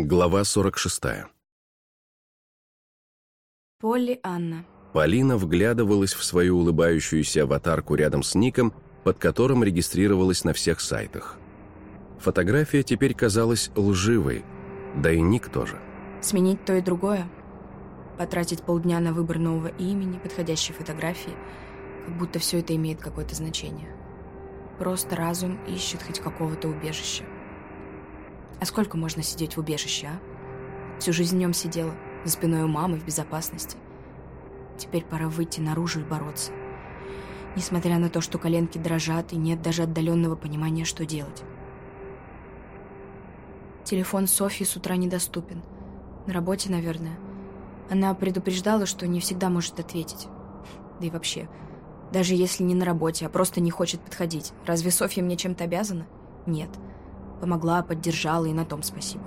Глава 46. Полли Анна. Полина вглядывалась в свою улыбающуюся аватарку рядом с ником, под которым регистрировалась на всех сайтах. Фотография теперь казалась лживой, да и ник тоже. Сменить то и другое? Потратить полдня на выбор нового имени, подходящей фотографии, как будто все это имеет какое-то значение. Просто разум ищет хоть какого-то убежища. А сколько можно сидеть в убежище, а? Всю жизнь в нем сидела, за спиной у мамы, в безопасности. Теперь пора выйти наружу и бороться. Несмотря на то, что коленки дрожат и нет даже отдаленного понимания, что делать. Телефон Софьи с утра недоступен. На работе, наверное. Она предупреждала, что не всегда может ответить. Да и вообще, даже если не на работе, а просто не хочет подходить. Разве Софья мне чем-то обязана? Нет. Помогла, поддержала, и на том спасибо.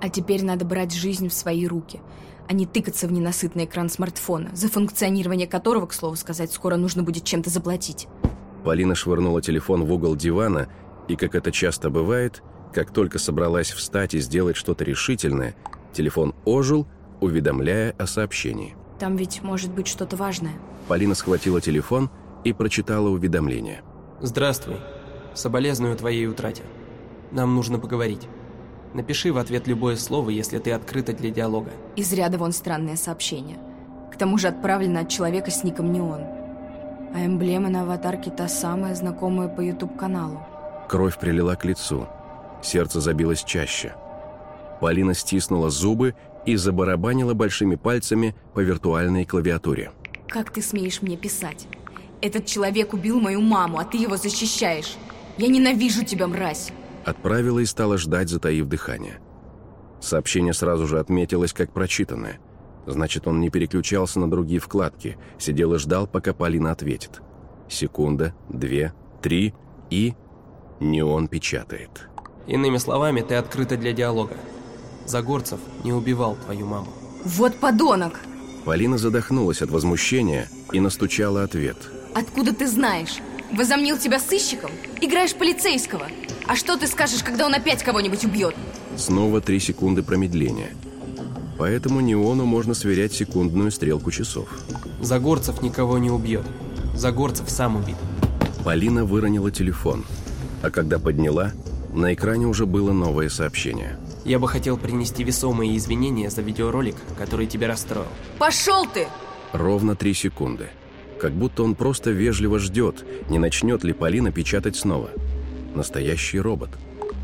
А теперь надо брать жизнь в свои руки, а не тыкаться в ненасытный экран смартфона, за функционирование которого, к слову сказать, скоро нужно будет чем-то заплатить. Полина швырнула телефон в угол дивана, и, как это часто бывает, как только собралась встать и сделать что-то решительное, телефон ожил, уведомляя о сообщении. Там ведь может быть что-то важное. Полина схватила телефон и прочитала уведомление. Здравствуй. Соболезную твоей утрате. Нам нужно поговорить. Напиши в ответ любое слово, если ты открыта для диалога. Из ряда вон странное сообщение. К тому же отправлено от человека с ником не он. А эмблема на аватарке та самая, знакомая по YouTube-каналу. Кровь прилила к лицу. Сердце забилось чаще. Полина стиснула зубы и забарабанила большими пальцами по виртуальной клавиатуре. Как ты смеешь мне писать? Этот человек убил мою маму, а ты его защищаешь. Я ненавижу тебя, мразь. Отправила и стала ждать, затаив дыхание. Сообщение сразу же отметилось как прочитанное. Значит, он не переключался на другие вкладки, сидел и ждал, пока Полина ответит. Секунда, две, три и... Не он печатает. Иными словами, ты открыта для диалога. Загорцев не убивал твою маму. Вот подонок! Полина задохнулась от возмущения и настучала ответ. Откуда ты знаешь? Возомнил тебя сыщиком? Играешь полицейского? А что ты скажешь, когда он опять кого-нибудь убьет? Снова три секунды промедления. Поэтому неону можно сверять секундную стрелку часов. Загорцев никого не убьет. Загорцев сам убит. Полина выронила телефон. А когда подняла, на экране уже было новое сообщение. Я бы хотел принести весомые извинения за видеоролик, который тебя расстроил. Пошел ты! Ровно три секунды. Как будто он просто вежливо ждет, не начнет ли Полина печатать снова. Настоящий робот.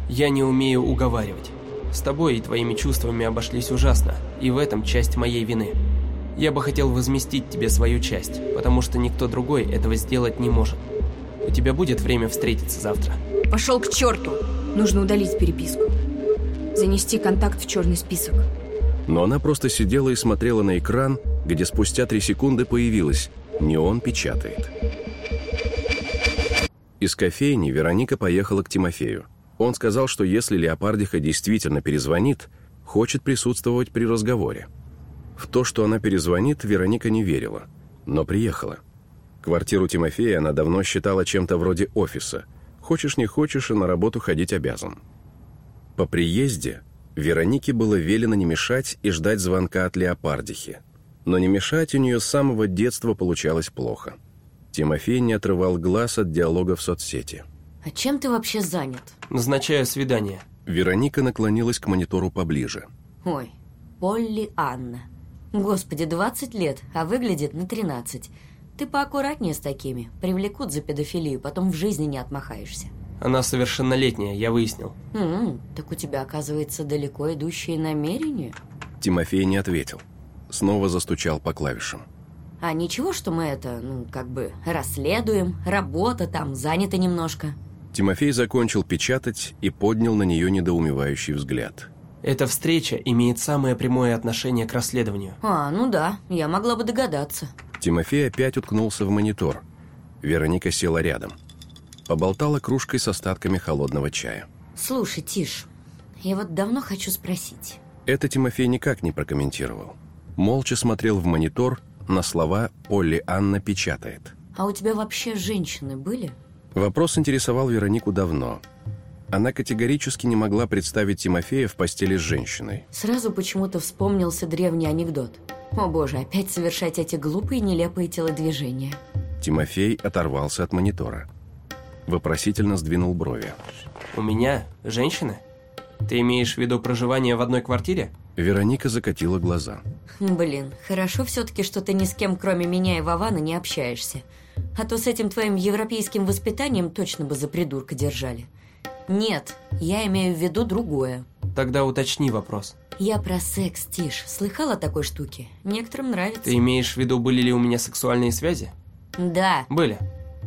Я не умею уговаривать. С тобой и твоими чувствами обошлись ужасно, и в этом часть моей вины. Я бы хотел возместить тебе свою часть, потому что никто другой этого сделать не может. У тебя будет время встретиться завтра. Пошел к черту! Нужно удалить переписку. Занести контакт в черный список. Но она просто сидела и смотрела на экран, где спустя три секунды появилось «Не он печатает». Из кофейни Вероника поехала к Тимофею. Он сказал, что если Леопардиха действительно перезвонит, хочет присутствовать при разговоре. В то, что она перезвонит, Вероника не верила, но приехала. Квартиру Тимофея она давно считала чем-то вроде офиса. Хочешь не хочешь, и на работу ходить обязан. По приезде Веронике было велено не мешать и ждать звонка от Леопардихи. Но не мешать у нее с самого детства получалось плохо. Тимофей не отрывал глаз от диалога в соцсети. А чем ты вообще занят? Назначаю свидание. Вероника наклонилась к монитору поближе. Ой, Полли Анна. Господи, 20 лет, а выглядит на 13. Ты поаккуратнее с такими. Привлекут за педофилию, потом в жизни не отмахаешься. Она совершеннолетняя, я выяснил. М-м, так у тебя, оказывается, далеко идущие намерения? Тимофей не ответил. Снова застучал по клавишам. А ничего, что мы это, ну, как бы, расследуем, работа там, занята немножко. Тимофей закончил печатать и поднял на нее недоумевающий взгляд. Эта встреча имеет самое прямое отношение к расследованию. А, ну да, я могла бы догадаться. Тимофей опять уткнулся в монитор. Вероника села рядом. Поболтала кружкой с остатками холодного чая. Слушай, Тиш, я вот давно хочу спросить. Это Тимофей никак не прокомментировал. Молча смотрел в монитор на слова «Полли Анна печатает». А у тебя вообще женщины были? Вопрос интересовал Веронику давно. Она категорически не могла представить Тимофея в постели с женщиной. Сразу почему-то вспомнился древний анекдот. О боже, опять совершать эти глупые нелепые телодвижения. Тимофей оторвался от монитора. Вопросительно сдвинул брови. У меня женщина? Ты имеешь в виду проживание в одной квартире? Вероника закатила глаза. Блин, хорошо все-таки, что ты ни с кем, кроме меня и Вована, не общаешься. А то с этим твоим европейским воспитанием точно бы за придурка держали. Нет, я имею в виду другое. Тогда уточни вопрос. Я про секс, Тиш. Слыхала о такой штуке? Некоторым нравится. Ты имеешь в виду, были ли у меня сексуальные связи? Да. Были.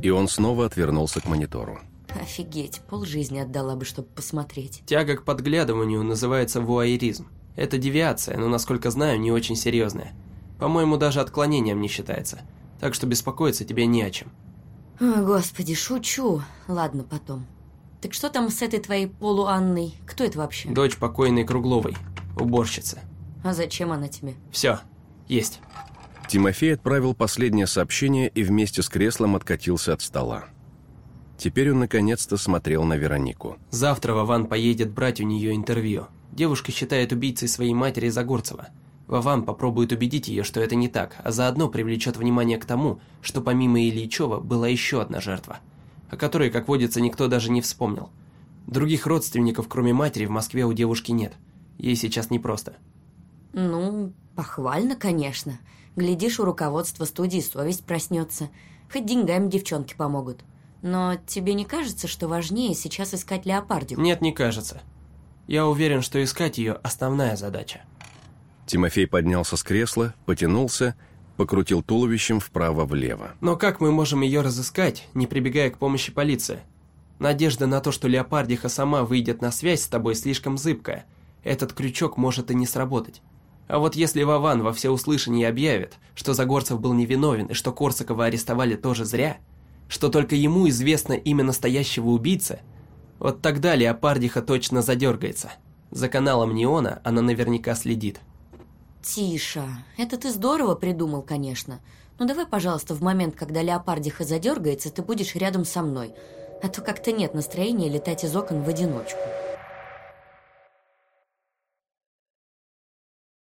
И он снова отвернулся к монитору. Офигеть, полжизни отдала бы, чтобы посмотреть. Тяга к подглядыванию называется вуайеризм. Это девиация, но, насколько знаю, не очень серьезная. По-моему, даже отклонением не считается. Так что беспокоиться тебе не о чем. О, господи, шучу. Ладно, потом. Так что там с этой твоей полуанной? Кто это вообще? Дочь покойной Кругловой, уборщица. А зачем она тебе? Все, есть. Тимофей отправил последнее сообщение и вместе с креслом откатился от стола. Теперь он наконец-то смотрел на Веронику. Завтра Вован поедет брать у нее интервью. Девушка считает убийцей своей матери Загорцева. Вован попробует убедить ее, что это не так, а заодно привлечет внимание к тому, что помимо Ильичева была еще одна жертва, о которой, как водится, никто даже не вспомнил. Других родственников, кроме матери, в Москве у девушки нет. Ей сейчас непросто. Ну, похвально, конечно. Глядишь, у руководства студии совесть проснется. Хоть деньгами девчонки помогут. Но тебе не кажется, что важнее сейчас искать леопардику? Нет, не кажется. Я уверен, что искать ее – основная задача. Тимофей поднялся с кресла, потянулся, покрутил туловищем вправо-влево. Но как мы можем ее разыскать, не прибегая к помощи полиции? Надежда на то, что леопардиха сама выйдет на связь с тобой, слишком зыбкая. Этот крючок может и не сработать. А вот если Вован во всеуслышание объявит, что Загорцев был невиновен и что Корсакова арестовали тоже зря, что только ему известно имя настоящего убийцы, вот тогда Леопардиха точно задергается. За каналом Неона она наверняка следит. Тиша, это ты здорово придумал, конечно. Но давай, пожалуйста, в момент, когда Леопардиха задергается, ты будешь рядом со мной. А то как-то нет настроения летать из окон в одиночку.